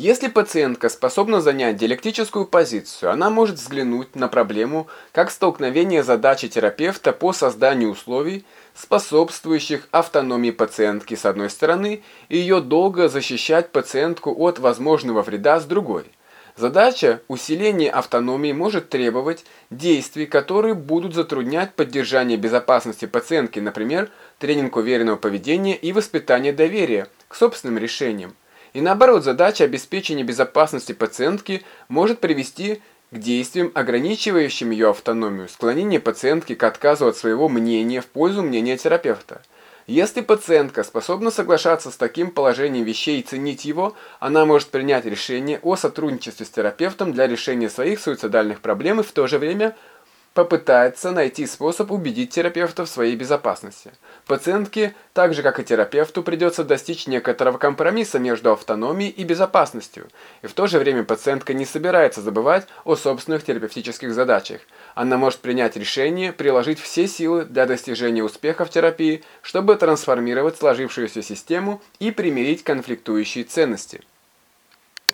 Если пациентка способна занять диалектическую позицию, она может взглянуть на проблему как столкновение задачи терапевта по созданию условий, способствующих автономии пациентки с одной стороны и ее долго защищать пациентку от возможного вреда с другой. Задача усиления автономии может требовать действий, которые будут затруднять поддержание безопасности пациентки, например, тренинг уверенного поведения и воспитание доверия к собственным решениям. И наоборот, задача обеспечения безопасности пациентки может привести к действиям, ограничивающим ее автономию, склонение пациентки к отказу от своего мнения в пользу мнения терапевта. Если пациентка способна соглашаться с таким положением вещей и ценить его, она может принять решение о сотрудничестве с терапевтом для решения своих суицидальных проблем и в то же время – попытается найти способ убедить терапевта в своей безопасности. Пациентке, так же как и терапевту, придется достичь некоторого компромисса между автономией и безопасностью. И в то же время пациентка не собирается забывать о собственных терапевтических задачах. Она может принять решение приложить все силы для достижения успеха в терапии, чтобы трансформировать сложившуюся систему и примирить конфликтующие ценности.